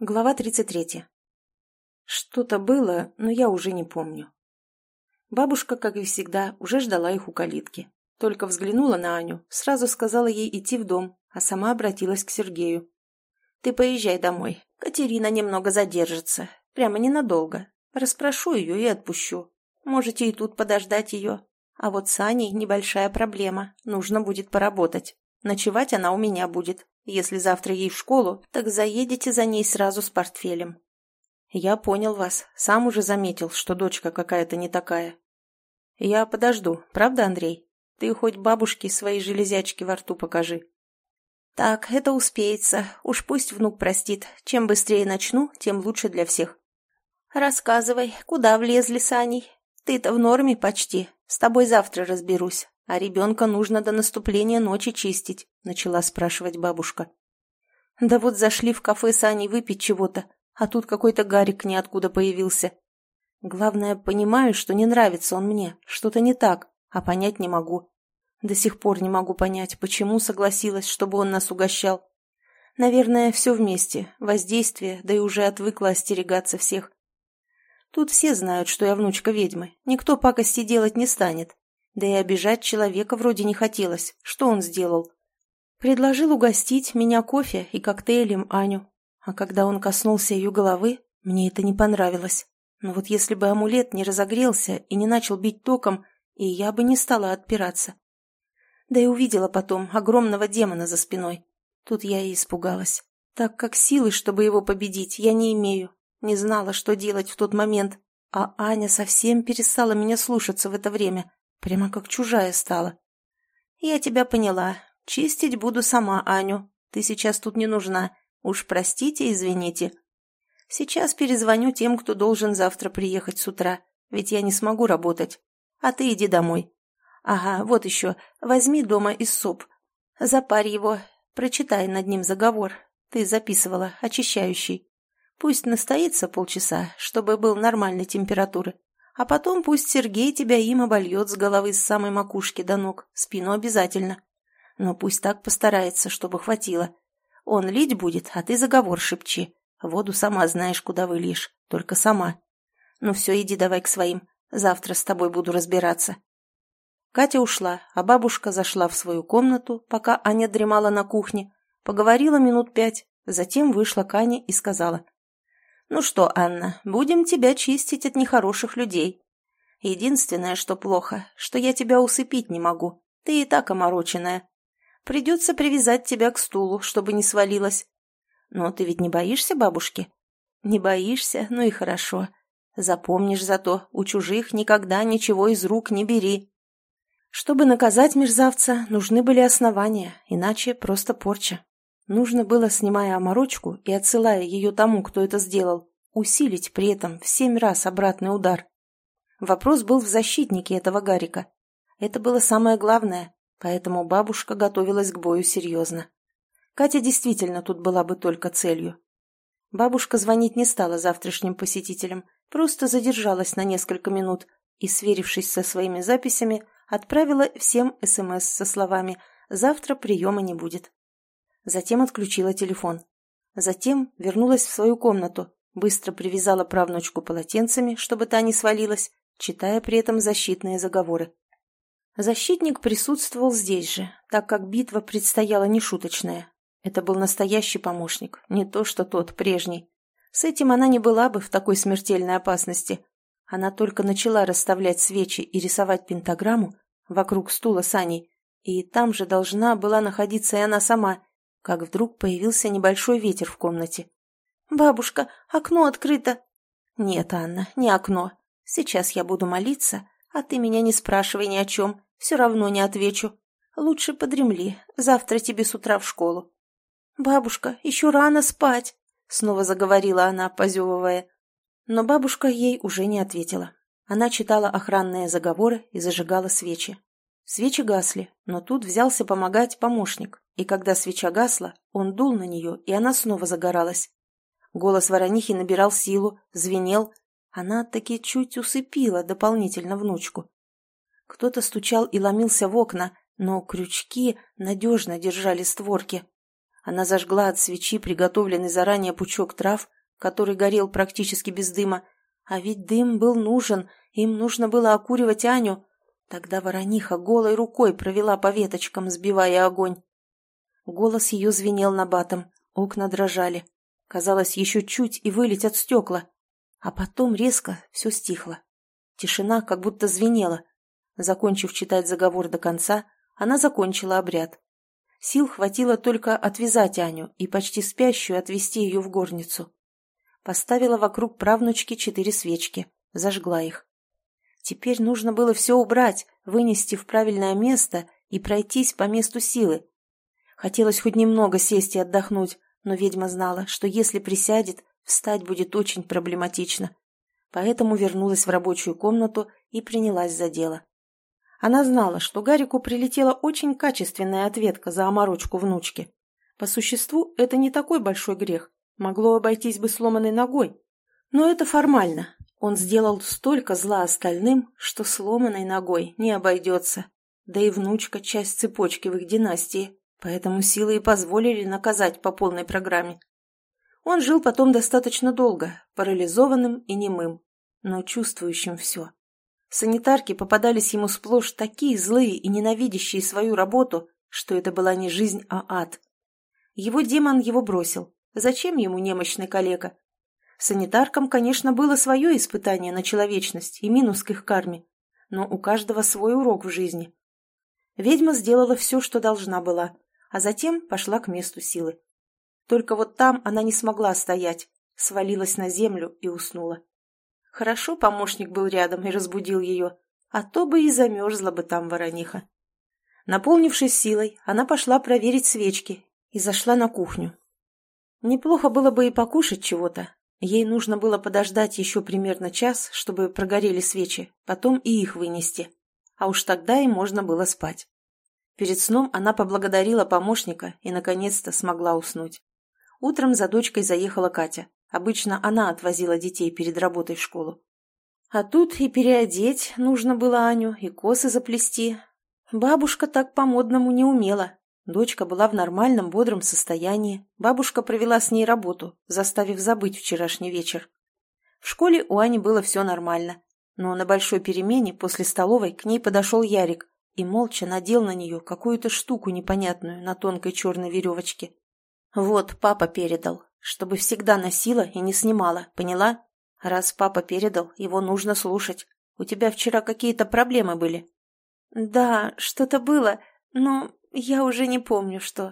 Глава 33. Что-то было, но я уже не помню. Бабушка, как и всегда, уже ждала их у калитки. Только взглянула на Аню, сразу сказала ей идти в дом, а сама обратилась к Сергею. «Ты поезжай домой. Катерина немного задержится. Прямо ненадолго. Распрошу ее и отпущу. Можете и тут подождать ее. А вот с Аней небольшая проблема. Нужно будет поработать. Ночевать она у меня будет. Если завтра ей в школу, так заедете за ней сразу с портфелем. Я понял вас. Сам уже заметил, что дочка какая-то не такая. Я подожду, правда, Андрей? Ты хоть бабушке свои железячки во рту покажи. Так, это успеется. Уж пусть внук простит. Чем быстрее начну, тем лучше для всех. Рассказывай, куда влезли с Аней? Ты-то в норме почти. С тобой завтра разберусь. «А ребенка нужно до наступления ночи чистить», — начала спрашивать бабушка. «Да вот зашли в кафе с Аней выпить чего-то, а тут какой-то Гарик ниоткуда появился. Главное, понимаю, что не нравится он мне, что-то не так, а понять не могу. До сих пор не могу понять, почему согласилась, чтобы он нас угощал. Наверное, все вместе, воздействие, да и уже отвыкла остерегаться всех. Тут все знают, что я внучка ведьмы, никто пакости делать не станет, да и обижать человека вроде не хотелось. Что он сделал? Предложил угостить меня кофе и коктейлем Аню. А когда он коснулся ее головы, мне это не понравилось. Но вот если бы амулет не разогрелся и не начал бить током, и я бы не стала отпираться. Да и увидела потом огромного демона за спиной. Тут я и испугалась. Так как силы, чтобы его победить, я не имею. Не знала, что делать в тот момент. А Аня совсем перестала меня слушаться в это время. Прямо как чужая стала. «Я тебя поняла. Чистить буду сама Аню. Ты сейчас тут не нужна. Уж простите, извините. Сейчас перезвоню тем, кто должен завтра приехать с утра, ведь я не смогу работать. А ты иди домой. Ага, вот еще. Возьми дома из суп. Запарь его. Прочитай над ним заговор. Ты записывала, очищающий. Пусть настоится полчаса, чтобы был нормальной температуры. А потом пусть Сергей тебя им обольет с головы с самой макушки до ног, спину обязательно. Но пусть так постарается, чтобы хватило. Он лить будет, а ты заговор шепчи. Воду сама знаешь, куда выльешь, только сама. Ну все, иди давай к своим. Завтра с тобой буду разбираться. Катя ушла, а бабушка зашла в свою комнату, пока Аня дремала на кухне, поговорила минут пять, затем вышла к Ане и сказала — «Ну что, Анна, будем тебя чистить от нехороших людей. Единственное, что плохо, что я тебя усыпить не могу. Ты и так омороченная. Придется привязать тебя к стулу, чтобы не свалилась. Но ты ведь не боишься бабушки? Не боишься? Ну и хорошо. Запомнишь зато, у чужих никогда ничего из рук не бери. Чтобы наказать мерзавца, нужны были основания, иначе просто порча. Нужно было, снимая оморочку и отсылая ее тому, кто это сделал, усилить при этом в семь раз обратный удар. Вопрос был в защитнике этого Гарика. Это было самое главное, поэтому бабушка готовилась к бою серьезно. Катя действительно тут была бы только целью. Бабушка звонить не стала завтрашним посетителям, просто задержалась на несколько минут и, сверившись со своими записями, отправила всем СМС со словами «Завтра приема не будет». Затем отключила телефон. Затем вернулась в свою комнату, быстро привязала правнучку полотенцами, чтобы та не свалилась, читая при этом защитные заговоры. Защитник присутствовал здесь же, так как битва предстояла нешуточная. Это был настоящий помощник, не то что тот, прежний. С этим она не была бы в такой смертельной опасности. Она только начала расставлять свечи и рисовать пентаграмму вокруг стула с Аней, и там же должна была находиться и она сама, как вдруг появился небольшой ветер в комнате. «Бабушка, окно открыто!» «Нет, Анна, не окно. Сейчас я буду молиться, а ты меня не спрашивай ни о чем, все равно не отвечу. Лучше подремли, завтра тебе с утра в школу». «Бабушка, еще рано спать!» — снова заговорила она, позевывая. Но бабушка ей уже не ответила. Она читала охранные заговоры и зажигала свечи. Свечи гасли, но тут взялся помогать помощник, и когда свеча гасла, он дул на нее, и она снова загоралась. Голос Воронихи набирал силу, звенел. Она таки чуть усыпила дополнительно внучку. Кто-то стучал и ломился в окна, но крючки надежно держали створки. Она зажгла от свечи приготовленный заранее пучок трав, который горел практически без дыма. А ведь дым был нужен, им нужно было окуривать Аню. Тогда ворониха голой рукой провела по веточкам, сбивая огонь. Голос ее звенел на батом, окна дрожали. Казалось, еще чуть и вылетят стекла. А потом резко все стихло. Тишина как будто звенела. Закончив читать заговор до конца, она закончила обряд. Сил хватило только отвязать Аню и почти спящую отвести ее в горницу. Поставила вокруг правнучки четыре свечки, зажгла их. Теперь нужно было все убрать, вынести в правильное место и пройтись по месту силы. Хотелось хоть немного сесть и отдохнуть, но ведьма знала, что если присядет, встать будет очень проблематично. Поэтому вернулась в рабочую комнату и принялась за дело. Она знала, что Гарику прилетела очень качественная ответка за оморочку внучки. По существу, это не такой большой грех. Могло обойтись бы сломанной ногой. Но это формально. Он сделал столько зла остальным, что сломанной ногой не обойдется. Да и внучка – часть цепочки в их династии, поэтому силы и позволили наказать по полной программе. Он жил потом достаточно долго, парализованным и немым, но чувствующим все. Санитарки попадались ему сплошь такие злые и ненавидящие свою работу, что это была не жизнь, а ад. Его демон его бросил. Зачем ему немощный калека? Санитаркам, конечно, было свое испытание на человечность и минус к их карме, но у каждого свой урок в жизни. Ведьма сделала все, что должна была, а затем пошла к месту силы. Только вот там она не смогла стоять, свалилась на землю и уснула. Хорошо помощник был рядом и разбудил ее, а то бы и замерзла бы там ворониха. Наполнившись силой, она пошла проверить свечки и зашла на кухню. Неплохо было бы и покушать чего-то. Ей нужно было подождать еще примерно час, чтобы прогорели свечи, потом и их вынести. А уж тогда и можно было спать. Перед сном она поблагодарила помощника и, наконец-то, смогла уснуть. Утром за дочкой заехала Катя. Обычно она отвозила детей перед работой в школу. А тут и переодеть нужно было Аню, и косы заплести. Бабушка так по-модному не умела. Дочка была в нормальном, бодром состоянии. Бабушка провела с ней работу, заставив забыть вчерашний вечер. В школе у Ани было все нормально. Но на большой перемене после столовой к ней подошел Ярик и молча надел на нее какую-то штуку непонятную на тонкой черной веревочке. «Вот, папа передал чтобы всегда носила и не снимала, поняла? Раз папа передал, его нужно слушать. У тебя вчера какие-то проблемы были?» «Да, что-то было, но я уже не помню, что».